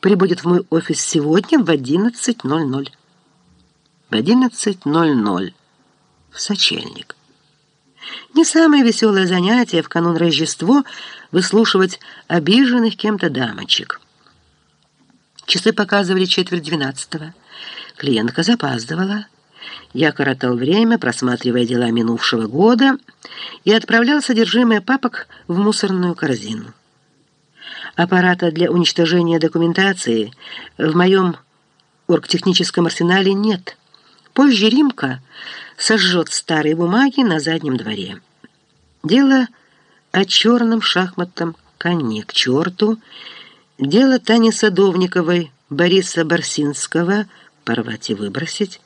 прибудет в мой офис сегодня в 11.00. В 11.00 в сочельник. Не самое веселое занятие в канун Рождества выслушивать обиженных кем-то дамочек. Часы показывали четверть двенадцатого. Клиентка запаздывала. Я коротал время, просматривая дела минувшего года, и отправлял содержимое папок в мусорную корзину. Аппарата для уничтожения документации в моем оргтехническом арсенале нет. Позже Римка сожжет старые бумаги на заднем дворе. Дело о черном шахматном коне к черту, дело Тани Садовниковой, Бориса Барсинского порвать и выбросить,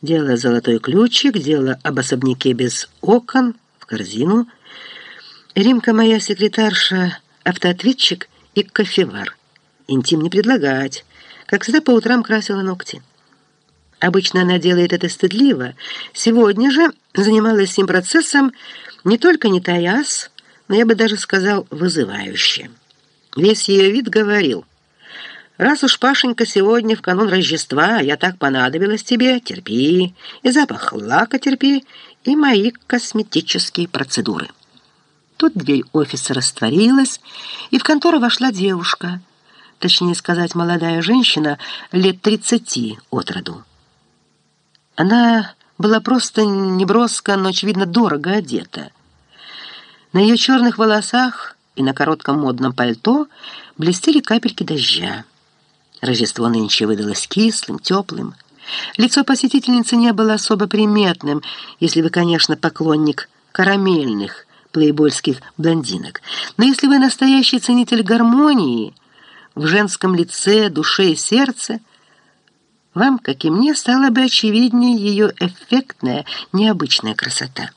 дело «Золотой ключик», дело об особняке без окон в корзину. Римка моя секретарша, автоответчик — и кофевар. Интим не предлагать. Как всегда, по утрам красила ногти. Обычно она делает это стыдливо. Сегодня же занималась этим процессом не только не таяс, но я бы даже сказал вызывающе. Весь ее вид говорил, «Раз уж, Пашенька, сегодня в канун Рождества я так понадобилась тебе, терпи, и запах лака терпи, и мои косметические процедуры». Тут дверь офиса растворилась, и в контору вошла девушка, точнее сказать, молодая женщина лет тридцати от роду. Она была просто неброско, но, очевидно, дорого одета. На ее черных волосах и на коротком модном пальто блестели капельки дождя. Рождество нынче выдалось кислым, теплым. Лицо посетительницы не было особо приметным, если вы, конечно, поклонник карамельных, плейбойских блондинок. Но если вы настоящий ценитель гармонии в женском лице, душе и сердце, вам, как и мне, стала бы очевиднее ее эффектная, необычная красота.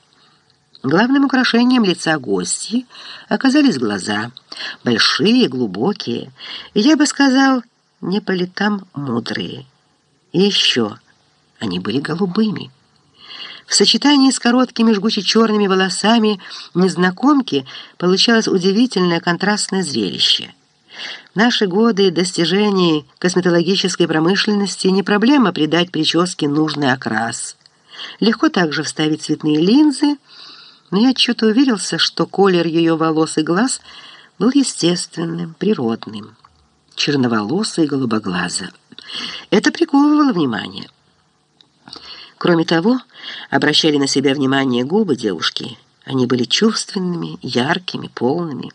Главным украшением лица гостьи оказались глаза, большие, глубокие, и, я бы сказал, не по летам мудрые. И еще они были голубыми. В сочетании с короткими жгуче-черными волосами незнакомки получалось удивительное контрастное зрелище. Наши годы достижений косметологической промышленности не проблема придать прическе нужный окрас. Легко также вставить цветные линзы, но я отчего-то уверился, что колер ее волос и глаз был естественным, природным. Черноволосая и голубоглаза. Это приковывало внимание. Кроме того, обращали на себя внимание губы девушки. Они были чувственными, яркими, полными.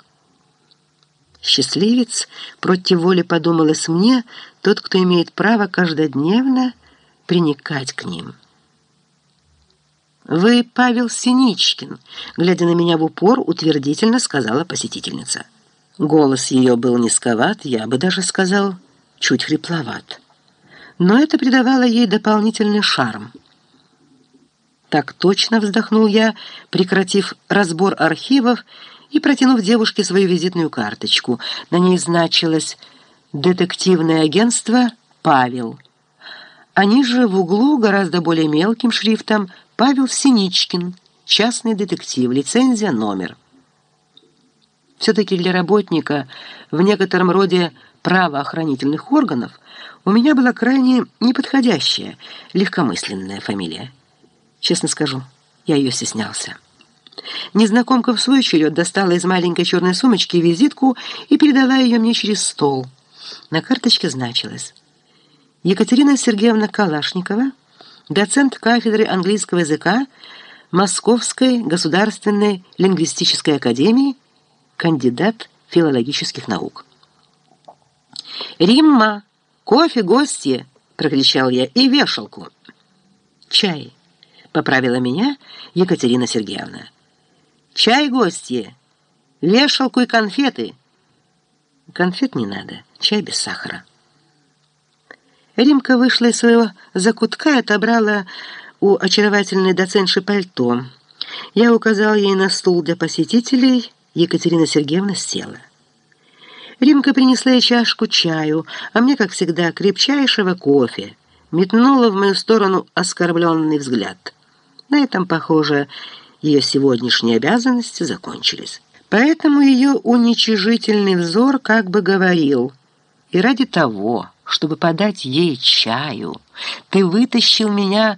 Счастливец, против воли подумалось мне, тот, кто имеет право каждодневно приникать к ним. «Вы Павел Синичкин», — глядя на меня в упор, утвердительно сказала посетительница. Голос ее был низковат, я бы даже сказал, чуть хрипловат. Но это придавало ей дополнительный шарм. Так точно вздохнул я, прекратив разбор архивов и протянув девушке свою визитную карточку. На ней значилось «Детективное агентство Павел». А ниже в углу гораздо более мелким шрифтом «Павел Синичкин, частный детектив, лицензия, номер». Все-таки для работника в некотором роде правоохранительных органов у меня была крайне неподходящая, легкомысленная фамилия. Честно скажу, я ее стеснялся. Незнакомка в свой черед достала из маленькой черной сумочки визитку и передала ее мне через стол. На карточке значилось «Екатерина Сергеевна Калашникова, доцент кафедры английского языка Московской государственной лингвистической академии, кандидат филологических наук». «Римма! Кофе, гости!» — прокричал я. «И вешалку!» «Чай!» Поправила меня Екатерина Сергеевна. «Чай, гостья! Вешалку и конфеты!» «Конфет не надо, чай без сахара». Римка вышла из своего закутка и отобрала у очаровательной доцентши пальто. Я указал ей на стул для посетителей, Екатерина Сергеевна села. Римка принесла ей чашку чаю, а мне, как всегда, крепчайшего кофе. Метнула в мою сторону оскорбленный взгляд. На этом, похоже, ее сегодняшние обязанности закончились. Поэтому ее уничижительный взор как бы говорил И ради того, чтобы подать ей чаю, ты вытащил меня